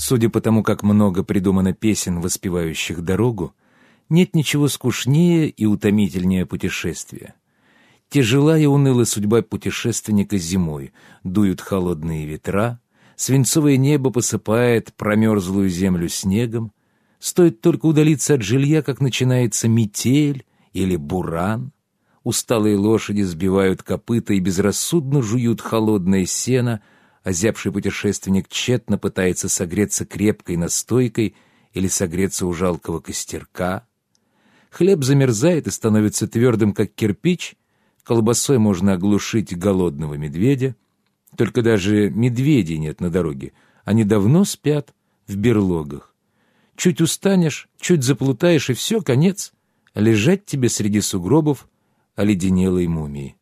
Судя по тому, как много придумано песен, воспевающих дорогу, нет ничего скучнее и утомительнее путешествия. Тяжела и уныла судьба путешественника зимой, дуют холодные ветра, свинцовое небо посыпает промерзлую землю снегом, стоит только удалиться от жилья, как начинается метель или буран, усталые лошади сбивают копыта и безрассудно жуют холодное сено, озябший путешественник тщетно пытается согреться крепкой настойкой или согреться у жалкого костерка. Хлеб замерзает и становится твердым, как кирпич — Колбасой можно оглушить голодного медведя. Только даже медведей нет на дороге. Они давно спят в берлогах. Чуть устанешь, чуть заплутаешь, и все, конец. Лежать тебе среди сугробов оледенелой мумии.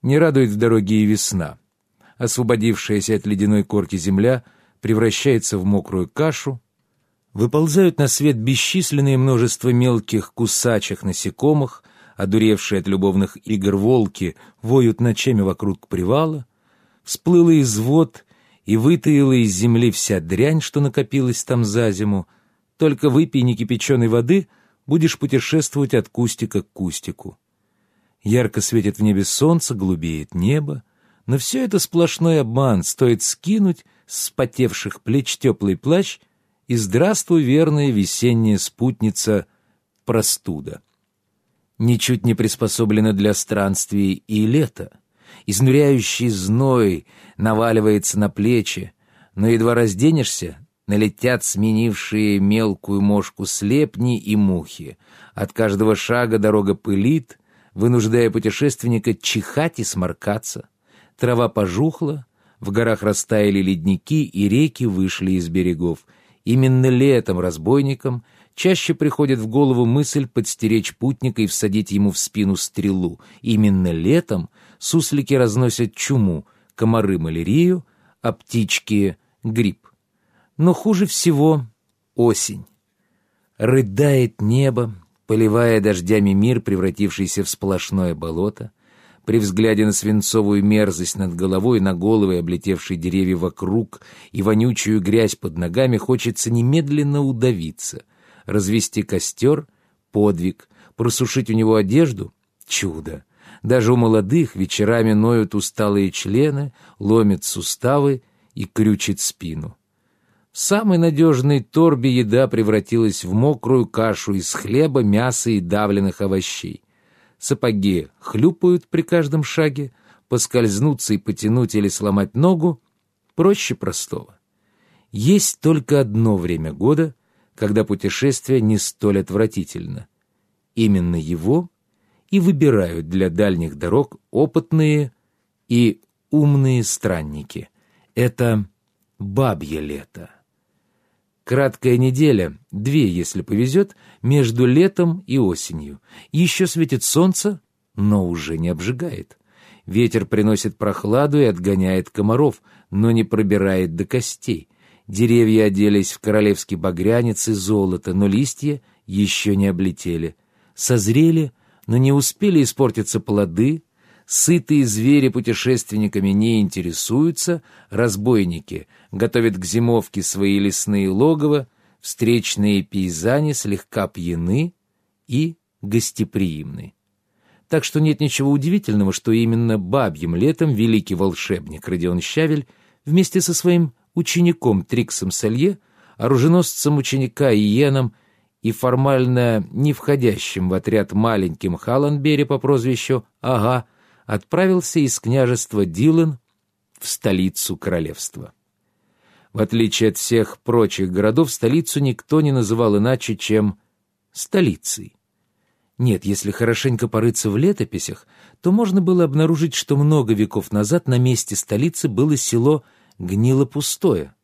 Не радует в дороге и весна. Освободившаяся от ледяной корки земля превращается в мокрую кашу, выползают на свет бесчисленное множество мелких кусачих насекомых, одуревшие от любовных игр волки, воют ночами вокруг привала, всплыла из вод и вытаила из земли вся дрянь, что накопилась там за зиму. Только выпей некипяченой воды, будешь путешествовать от кустика к кустику. Ярко светит в небе солнце, голубеет небо, но все это сплошной обман, стоит скинуть с спотевших плеч теплый плащ, и здравствуй, верная весенняя спутница, простуда ничуть не приспособлено для странствий и лета. Изнуряющий зной наваливается на плечи, но едва разденешься, налетят сменившие мелкую мошку слепни и мухи. От каждого шага дорога пылит, вынуждая путешественника чихать и сморкаться. Трава пожухла, в горах растаяли ледники, и реки вышли из берегов. Именно летом разбойникам чаще приходит в голову мысль подстеречь путника и всадить ему в спину стрелу. Именно летом суслики разносят чуму, комары малярию, а птички — гриб. Но хуже всего осень. Рыдает небо, поливая дождями мир, превратившийся в сплошное болото. При взгляде на свинцовую мерзость над головой, на головы, облетевшие деревья вокруг и вонючую грязь под ногами, хочется немедленно удавиться — развести костер — подвиг, просушить у него одежду — чудо. Даже у молодых вечерами ноют усталые члены, ломят суставы и крючит спину. В самой надежной торбе еда превратилась в мокрую кашу из хлеба, мяса и давленных овощей. Сапоги хлюпают при каждом шаге, поскользнуться и потянуть или сломать ногу проще простого. Есть только одно время года — когда путешествие не столь отвратительно. Именно его и выбирают для дальних дорог опытные и умные странники. Это бабье лето. Краткая неделя, две, если повезет, между летом и осенью. Еще светит солнце, но уже не обжигает. Ветер приносит прохладу и отгоняет комаров, но не пробирает до костей. Деревья оделись в королевский багрянец и золото, но листья еще не облетели. Созрели, но не успели испортиться плоды, сытые звери путешественниками не интересуются, разбойники готовят к зимовке свои лесные логово, встречные пейзани слегка пьяны и гостеприимны. Так что нет ничего удивительного, что именно бабьим летом великий волшебник Родион Щавель вместе со своим учеником Триксом Салье, оруженосцем ученика Иеном и формально не входящим в отряд маленьким Халанбери по прозвищу Ага, отправился из княжества Дилан в столицу королевства. В отличие от всех прочих городов, столицу никто не называл иначе, чем столицей. Нет, если хорошенько порыться в летописях, то можно было обнаружить, что много веков назад на месте столицы было село гнило пустое.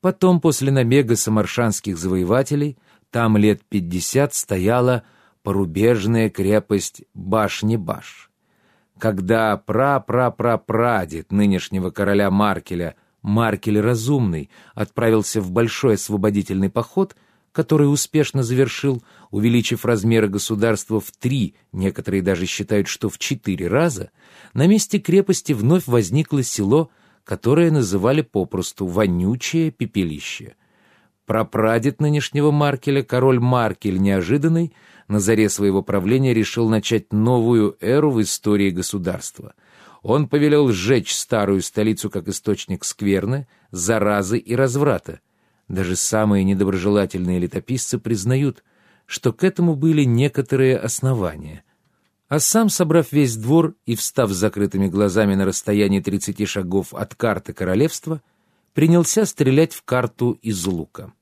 Потом, после набега самаршанских завоевателей, там лет пятьдесят стояла порубежная крепость Башни-Баш. Когда пра-пра-пра-прадед нынешнего короля Маркеля, Маркель Разумный, отправился в большой освободительный поход, который успешно завершил, увеличив размеры государства в три, некоторые даже считают, что в четыре раза, на месте крепости вновь возникло село которое называли попросту «вонючее пепелище». Прапрадед нынешнего Маркеля, король Маркель Неожиданный, на заре своего правления решил начать новую эру в истории государства. Он повелел сжечь старую столицу как источник скверны, заразы и разврата. Даже самые недоброжелательные летописцы признают, что к этому были некоторые основания. А сам, собрав весь двор и встав с закрытыми глазами на расстоянии 30 шагов от карты королевства, принялся стрелять в карту из лука.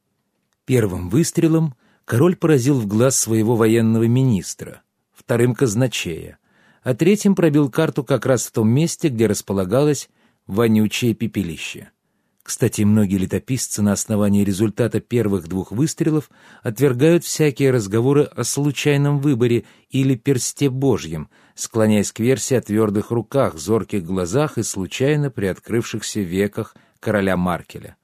Первым выстрелом король поразил в глаз своего военного министра, вторым — казначея, а третьим пробил карту как раз в том месте, где располагалось вонючее пепелище. Кстати, многие летописцы на основании результата первых двух выстрелов отвергают всякие разговоры о случайном выборе или персте Божьем, склоняясь к версии о твердых руках, зорких глазах и случайно приоткрывшихся веках короля Маркеля.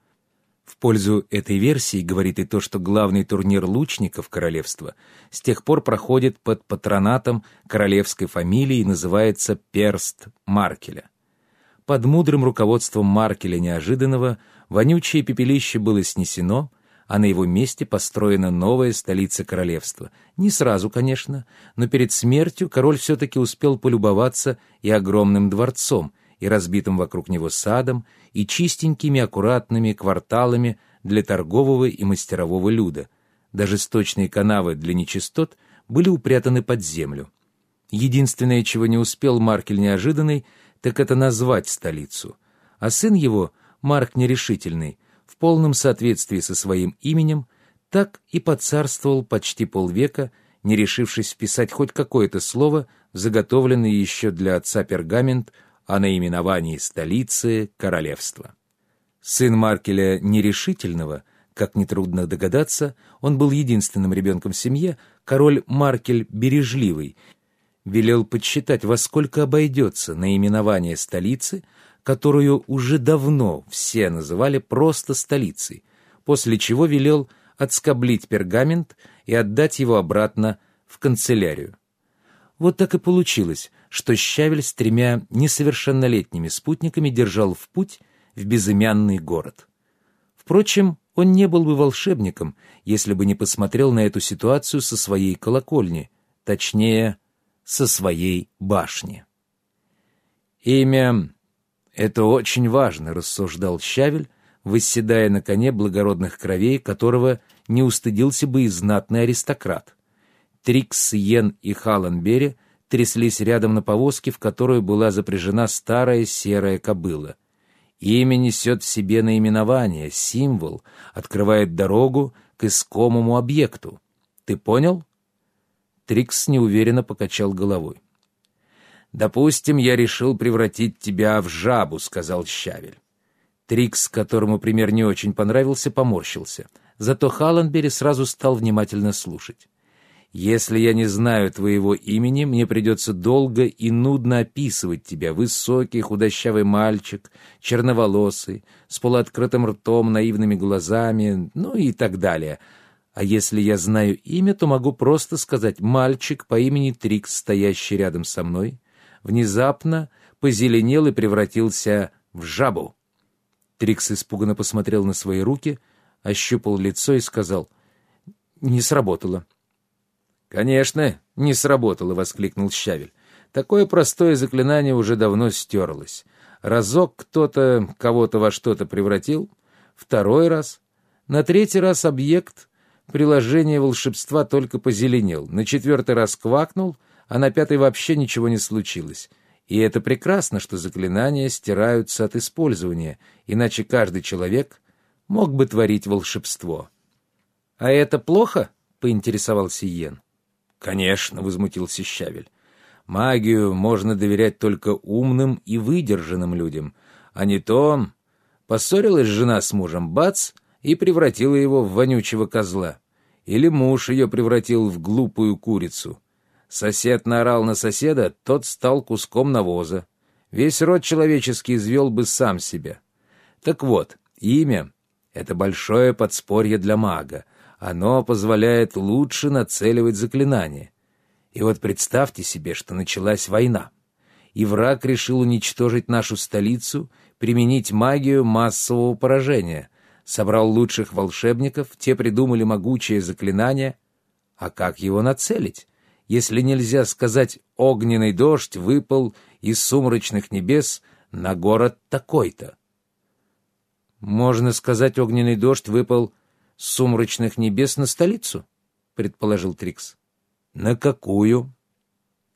В пользу этой версии говорит и то, что главный турнир лучников королевства с тех пор проходит под патронатом королевской фамилии и называется «Перст Маркеля». Под мудрым руководством Маркеля Неожиданного вонючее пепелище было снесено, а на его месте построена новая столица королевства. Не сразу, конечно, но перед смертью король все-таки успел полюбоваться и огромным дворцом, и разбитым вокруг него садом, и чистенькими аккуратными кварталами для торгового и мастерового люда. Даже сточные канавы для нечистот были упрятаны под землю. Единственное, чего не успел Маркель Неожиданный, так это назвать столицу. А сын его, Марк Нерешительный, в полном соответствии со своим именем, так и поцарствовал почти полвека, не решившись вписать хоть какое-то слово в заготовленный еще для отца пергамент о наименовании столицы королевства. Сын Маркеля Нерешительного, как нетрудно догадаться, он был единственным ребенком в семье, король Маркель Бережливый, велел подсчитать, во сколько обойдется наименование столицы, которую уже давно все называли просто столицей, после чего велел отскоблить пергамент и отдать его обратно в канцелярию. Вот так и получилось, что Щавель с тремя несовершеннолетними спутниками держал в путь в безымянный город. Впрочем, он не был бы волшебником, если бы не посмотрел на эту ситуацию со своей колокольни, точнее, со своей башни. «Имя — это очень важно», — рассуждал Щавель, восседая на коне благородных кровей, которого не устыдился бы и знатный аристократ. Трикс, Йен и Халанбери тряслись рядом на повозке, в которую была запряжена старая серая кобыла. Имя несет в себе наименование, символ, открывает дорогу к искомому объекту. Ты понял? Трикс неуверенно покачал головой. «Допустим, я решил превратить тебя в жабу», — сказал Щавель. Трикс, которому пример не очень понравился, поморщился. Зато Халленбери сразу стал внимательно слушать. «Если я не знаю твоего имени, мне придется долго и нудно описывать тебя. Высокий, худощавый мальчик, черноволосый, с полуоткрытым ртом, наивными глазами, ну и так далее. А если я знаю имя, то могу просто сказать «мальчик по имени Трикс, стоящий рядом со мной», внезапно позеленел и превратился в жабу. Трикс испуганно посмотрел на свои руки, ощупал лицо и сказал «Не сработало». «Конечно, не сработало», — воскликнул Щавель. «Такое простое заклинание уже давно стерлось. Разок кто-то кого-то во что-то превратил, второй раз, на третий раз объект приложение волшебства только позеленел, на четвертый раз квакнул, а на пятый вообще ничего не случилось. И это прекрасно, что заклинания стираются от использования, иначе каждый человек мог бы творить волшебство. — А это плохо? — поинтересовался Йен. — Конечно, — возмутился Щавель. — Магию можно доверять только умным и выдержанным людям, а не то... Поссорилась жена с мужем, бац — и превратила его в вонючего козла. Или муж ее превратил в глупую курицу. Сосед наорал на соседа, тот стал куском навоза. Весь род человеческий извел бы сам себя. Так вот, имя — это большое подспорье для мага. Оно позволяет лучше нацеливать заклинания. И вот представьте себе, что началась война, и враг решил уничтожить нашу столицу, применить магию массового поражения. Собрал лучших волшебников, те придумали могучее заклинание. А как его нацелить? Если нельзя сказать «огненный дождь выпал из сумрачных небес на город такой-то». «Можно сказать, огненный дождь выпал с сумрачных небес на столицу», — предположил Трикс. «На какую?»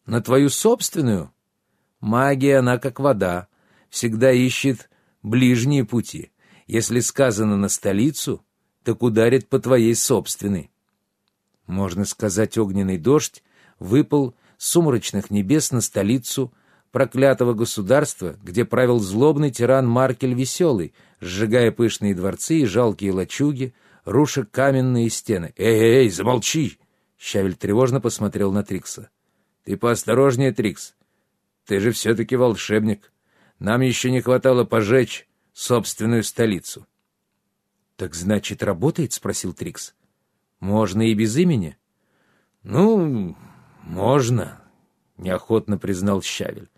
«На твою собственную?» «Магия, она как вода, всегда ищет ближние пути. Если сказано на столицу, так ударит по твоей собственной». Можно сказать, огненный дождь выпал с сумрачных небес на столицу проклятого государства, где правил злобный тиран Маркель Веселый, сжигая пышные дворцы и жалкие лачуги, руша каменные стены. «Эй, эй, эй, замолчи!» Щавель тревожно посмотрел на Трикса. «Ты поосторожнее, Трикс. Ты же все-таки волшебник. Нам еще не хватало пожечь собственную столицу». «Так значит, работает?» — спросил Трикс. «Можно и без имени?» «Ну, можно», — неохотно признал Щавель.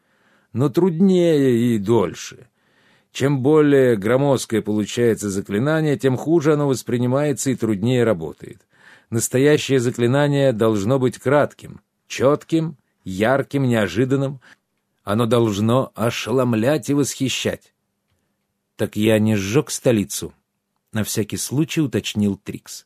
«Но труднее и дольше. Чем более громоздкое получается заклинание, тем хуже оно воспринимается и труднее работает. Настоящее заклинание должно быть кратким, четким, ярким, неожиданным. Оно должно ошеломлять и восхищать. «Так я не сжег столицу», — на всякий случай уточнил Трикс.